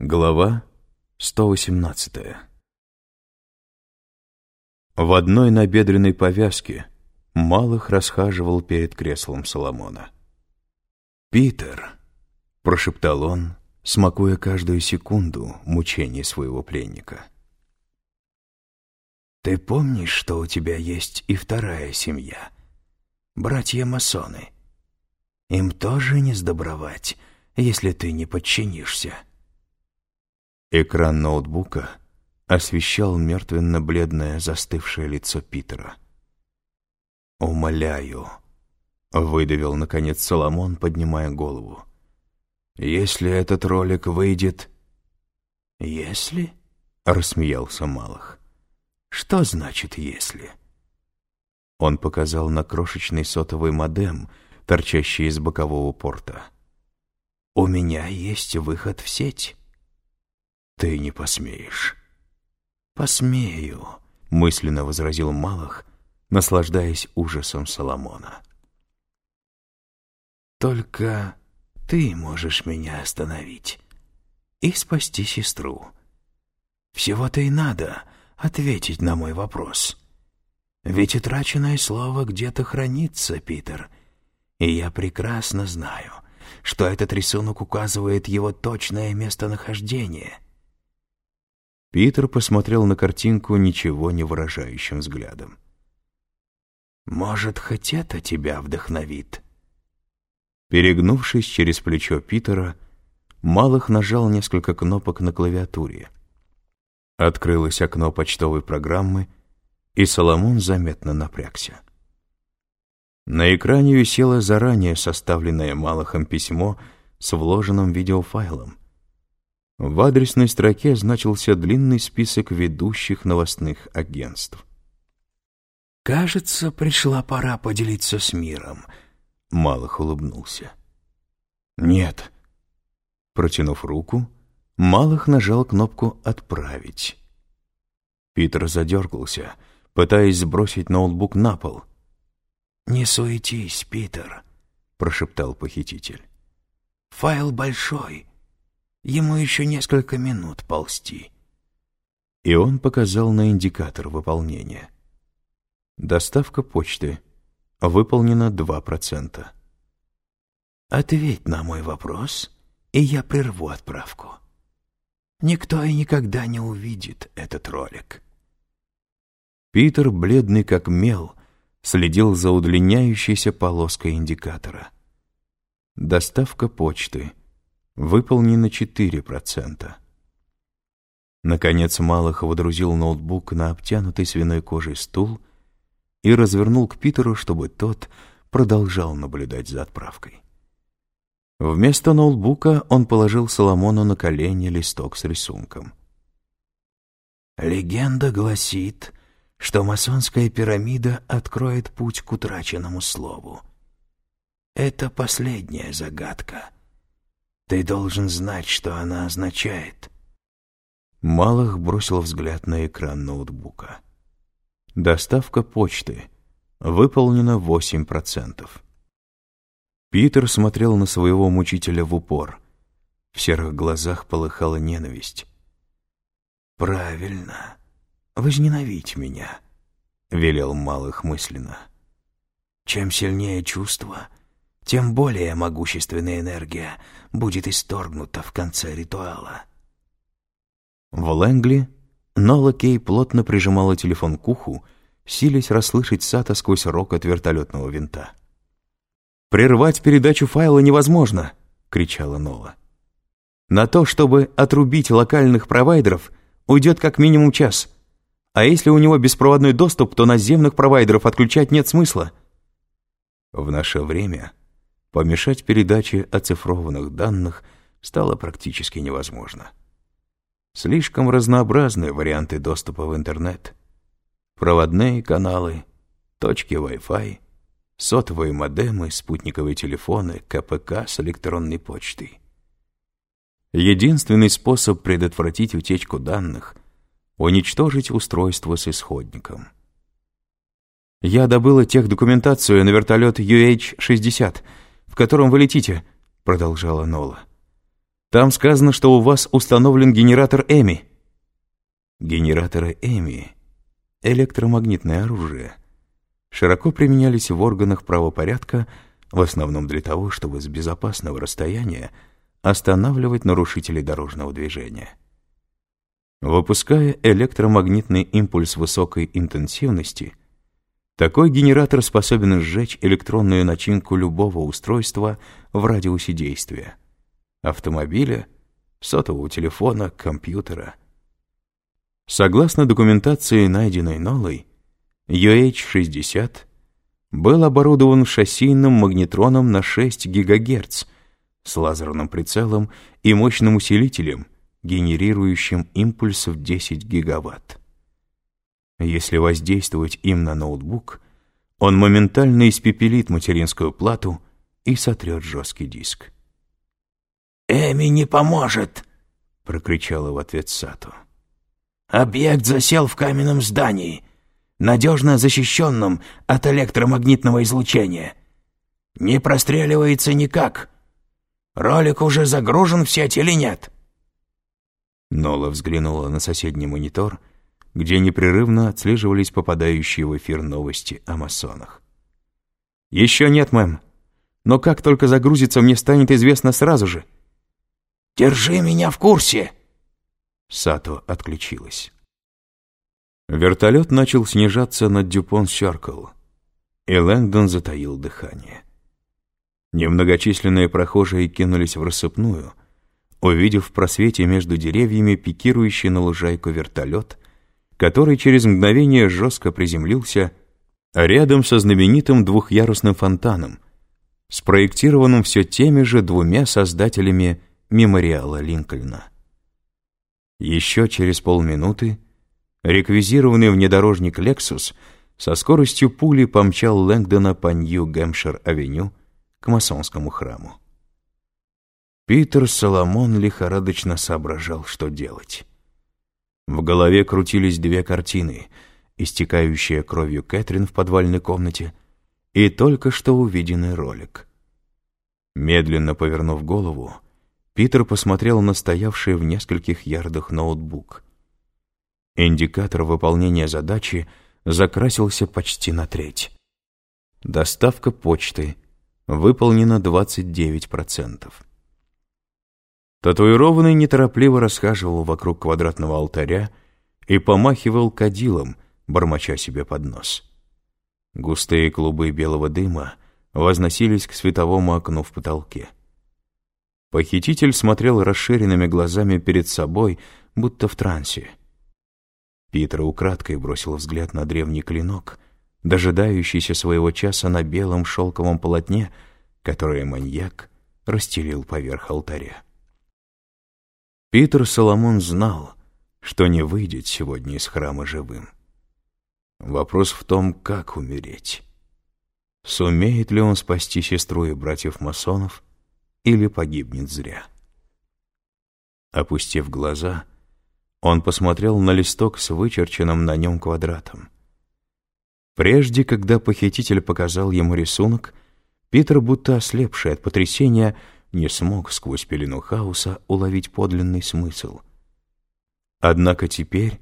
Глава 118 В одной набедренной повязке Малых расхаживал перед креслом Соломона. «Питер!» — прошептал он, смакуя каждую секунду мучений своего пленника. «Ты помнишь, что у тебя есть и вторая семья? Братья-масоны. Им тоже не сдобровать, если ты не подчинишься». Экран ноутбука освещал мертвенно-бледное застывшее лицо Питера. «Умоляю», — выдавил, наконец, Соломон, поднимая голову. «Если этот ролик выйдет...» «Если?» — рассмеялся Малых. «Что значит «если»?» Он показал на крошечный сотовый модем, торчащий из бокового порта. «У меня есть выход в сеть». «Ты не посмеешь». «Посмею», — мысленно возразил Малах, наслаждаясь ужасом Соломона. «Только ты можешь меня остановить и спасти сестру. Всего-то и надо ответить на мой вопрос. Ведь утраченное слово где-то хранится, Питер, и я прекрасно знаю, что этот рисунок указывает его точное местонахождение». Питер посмотрел на картинку ничего не выражающим взглядом. «Может, хоть это тебя вдохновит?» Перегнувшись через плечо Питера, Малых нажал несколько кнопок на клавиатуре. Открылось окно почтовой программы, и Соломон заметно напрягся. На экране висело заранее составленное Малахом письмо с вложенным видеофайлом — в адресной строке значился длинный список ведущих новостных агентств. «Кажется, пришла пора поделиться с миром», — Малых улыбнулся. «Нет». Протянув руку, Малых нажал кнопку «Отправить». Питер задергался, пытаясь сбросить ноутбук на пол. «Не суетись, Питер», — прошептал похититель. «Файл большой, Ему еще несколько минут ползти. И он показал на индикатор выполнения. Доставка почты. Выполнено 2%. Ответь на мой вопрос, и я прерву отправку. Никто и никогда не увидит этот ролик. Питер, бледный как мел, следил за удлиняющейся полоской индикатора. Доставка почты — выполнено 4%. Наконец Малых водрузил ноутбук на обтянутый свиной кожей стул и развернул к Питеру, чтобы тот продолжал наблюдать за отправкой. Вместо ноутбука он положил Соломону на колени листок с рисунком. «Легенда гласит, что масонская пирамида откроет путь к утраченному слову. Это последняя загадка, ты должен знать, что она означает». Малых бросил взгляд на экран ноутбука. Доставка почты. Выполнено 8%. Питер смотрел на своего мучителя в упор. В серых глазах полыхала ненависть. «Правильно. Возненавидь меня», — велел Малых мысленно. «Чем сильнее чувство, тем более могущественная энергия будет исторгнута в конце ритуала. В Лэнгли Нола Кей плотно прижимала телефон к уху, силясь расслышать Сата сквозь рокот вертолетного винта. «Прервать передачу файла невозможно!» — кричала Нола. «На то, чтобы отрубить локальных провайдеров, уйдет как минимум час. А если у него беспроводной доступ, то наземных провайдеров отключать нет смысла». В наше время помешать передаче оцифрованных данных стало практически невозможно. Слишком разнообразны варианты доступа в интернет. Проводные каналы, точки Wi-Fi, сотовые модемы, спутниковые телефоны, КПК с электронной почтой. Единственный способ предотвратить утечку данных — уничтожить устройство с исходником. Я добыла техдокументацию на вертолет UH-60 — в котором вы летите», — продолжала Нола. Там сказано, что у вас установлен генератор Эми». Генераторы Эми — электромагнитное оружие — широко применялись в органах правопорядка, в основном для того, чтобы с безопасного расстояния останавливать нарушителей дорожного движения. Выпуская электромагнитный импульс высокой интенсивности, такой генератор способен сжечь электронную начинку любого устройства в радиусе действия — автомобиля, сотового телефона, компьютера. Согласно документации, найденной Нолой, UH-60 был оборудован шоссейным магнетроном на 6 ГГц с лазерным прицелом и мощным усилителем, генерирующим импульс в 10 гигаватт. Если воздействовать им на ноутбук, он моментально испепелит материнскую плату и сотрет жесткий диск. «Эми не поможет!» — прокричала в ответ Сато. «Объект засел в каменном здании, надежно защищенном от электромагнитного излучения. Не простреливается никак. Ролик уже загружен в сеть или нет?» Нола взглянула на соседний монитор, где непрерывно отслеживались попадающие в эфир новости о масонах. «Еще нет, мэм. Но как только загрузится, мне станет известно сразу же». «Держи меня в курсе!» Сато отключилась. Вертолет начал снижаться над Дюпон-Сёркл, и Лэнгдон затаил дыхание. Немногочисленные прохожие кинулись в рассыпную — увидев в просвете между деревьями пикирующий на лужайку вертолет, который через мгновение жестко приземлился рядом со знаменитым двухъярусным фонтаном, спроектированным все теми же двумя создателями мемориала Линкольна. Еще через полминуты реквизированный внедорожник «Лексус» со скоростью пули помчал Лэнгдона по Нью-Гэмпшир-авеню к масонскому храму. Питер Соломон лихорадочно соображал, что делать. В голове крутились две картины, истекающая кровью Кэтрин в подвальной комнате и только что увиденный ролик. Медленно повернув голову, Питер посмотрел на стоявший в нескольких ярдах ноутбук. Индикатор выполнения задачи закрасился почти на треть. Доставка почты выполнена 29%. Татуированный неторопливо расхаживал вокруг квадратного алтаря и помахивал кадилом, бормоча себе под нос. Густые клубы белого дыма возносились к световому окну в потолке. Похититель смотрел расширенными глазами перед собой, будто в трансе. Питер украдкой бросил взгляд на древний клинок, дожидающийся своего часа на белом шелковом полотне, которое маньяк расстелил поверх алтаря. Питер Соломон знал, что не выйдет сегодня из храма живым. Вопрос в том, как умереть. Сумеет ли он спасти сестру и братьев-масонов или погибнет зря? Опустив глаза, он посмотрел на листок с вычерченным на нем квадратом. Прежде, когда похититель показал ему рисунок, Питер, будто ослепший от потрясения, не смог сквозь пелену хаоса уловить подлинный смысл. Однако теперь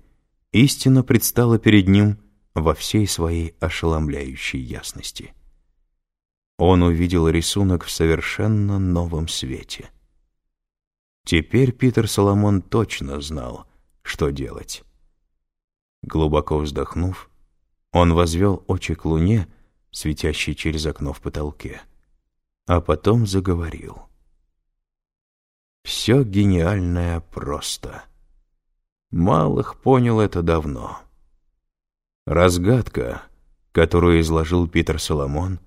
истина предстала перед ним во всей своей ошеломляющей ясности. Он увидел рисунок в совершенно новом свете. Теперь Питер Соломон точно знал, что делать. Глубоко вздохнув, он возвел очи к луне, светящей через окно в потолке, а потом заговорил. Все гениальное просто. Малых понял это давно. Разгадка, которую изложил Питер Соломон,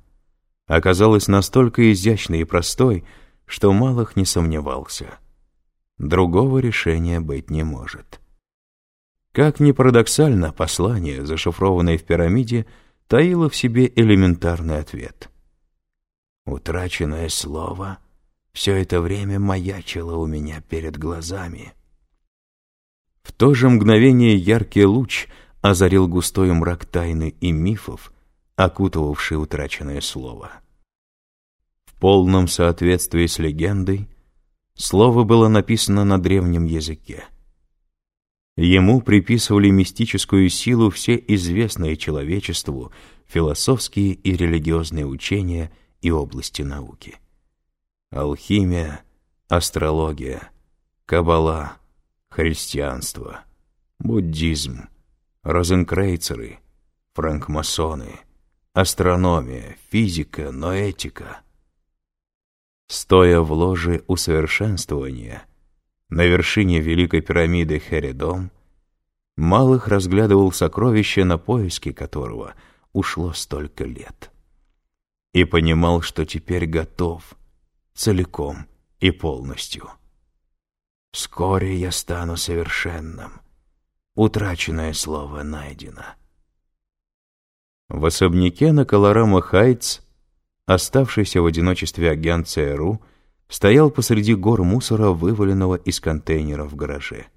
оказалась настолько изящной и простой, что Малых не сомневался. Другого решения быть не может. Как ни парадоксально, послание, зашифрованное в пирамиде, таило в себе элементарный ответ. «Утраченное слово — все это время маячило у меня перед глазами. В то же мгновение яркий луч озарил густой мрак тайны и мифов, окутывавший утраченное слово. В полном соответствии с легендой Слово было написано на древнем языке. Ему приписывали мистическую силу все известные человечеству философские и религиозные учения и области науки. Алхимия, астрология, каббала, христианство, буддизм, розенкрейцеры, франкмасоны, астрономия, физика, ноэтика. Стоя в ложе усовершенствования, на вершине Великой пирамиды Херидом, Малых разглядывал сокровище, на поиски которого ушло столько лет. И понимал, что теперь готов, целиком и полностью. Вскоре я стану совершенным. Утраченное слово найдено. В особняке на Колорама Хайтс, оставшийся в одиночестве агент ЦРУ, стоял посреди гор мусора, вываленного из контейнера в гараже.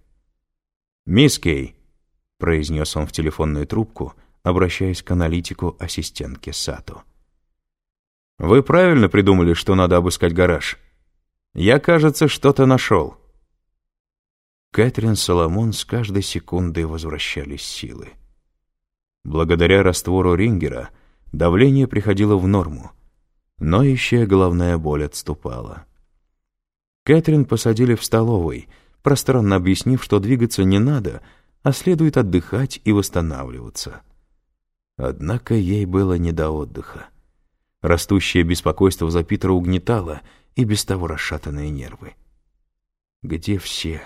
«Мисс Кей», — произнес он в телефонную трубку, обращаясь к аналитику ассистентке Сату. «Вы правильно придумали, что надо обыскать гараж. Я, кажется, что-то нашел». Кэтрин Соломон с каждой секундой возвращались силы. Благодаря раствору Рингера давление приходило в норму, но ищая головная боль отступала. Кэтрин посадили в столовой, пространно объяснив, что двигаться не надо, а следует отдыхать и восстанавливаться. Однако ей было не до отдыха. Растущее беспокойство за Питера угнетало и без того расшатанные нервы. Где все?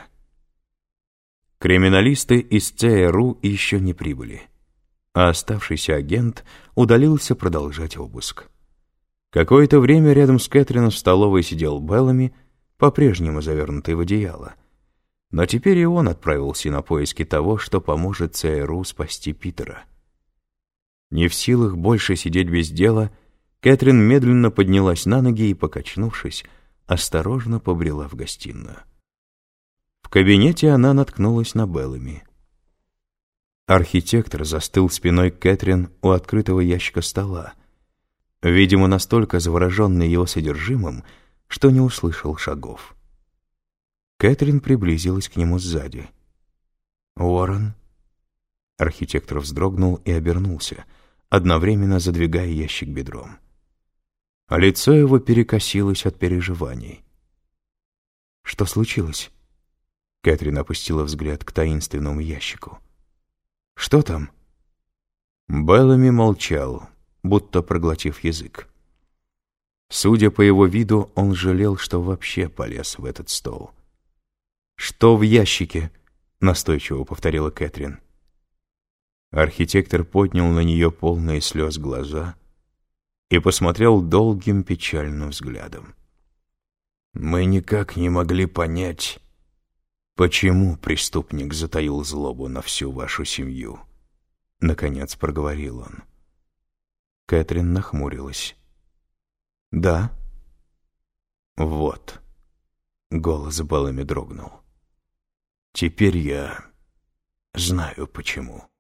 Криминалисты из ЦРУ еще не прибыли а оставшийся агент удалился продолжать обыск. Какое-то время рядом с Кэтрин в столовой сидел Беллами, по-прежнему завернутый в одеяло. Но теперь и он отправился на поиски того, что поможет ЦРУ спасти Питера. Не в силах больше сидеть без дела, Кэтрин медленно поднялась на ноги и, покачнувшись, осторожно побрела в гостиную. В кабинете она наткнулась на Беллами. Архитектор застыл спиной Кэтрин у открытого ящика стола, видимо, настолько завороженный его содержимым, что не услышал шагов. Кэтрин приблизилась к нему сзади. «Уоррен?» Архитектор вздрогнул и обернулся, одновременно задвигая ящик бедром. А лицо его перекосилось от переживаний. «Что случилось?» Кэтрин опустила взгляд к таинственному ящику. Что там?» Беллами молчал, будто проглотив язык. Судя по его виду, он жалел, что вообще полез в этот стол. «Что в ящике?» — настойчиво повторила Кэтрин. Архитектор поднял на нее полные слез глаза и посмотрел долгим печальным взглядом. «Мы никак не могли понять, «Почему преступник затаил злобу на всю вашу семью?» Наконец проговорил он. Кэтрин нахмурилась. «Да?» «Вот». Голос Беллами дрогнул. «Теперь я знаю, почему».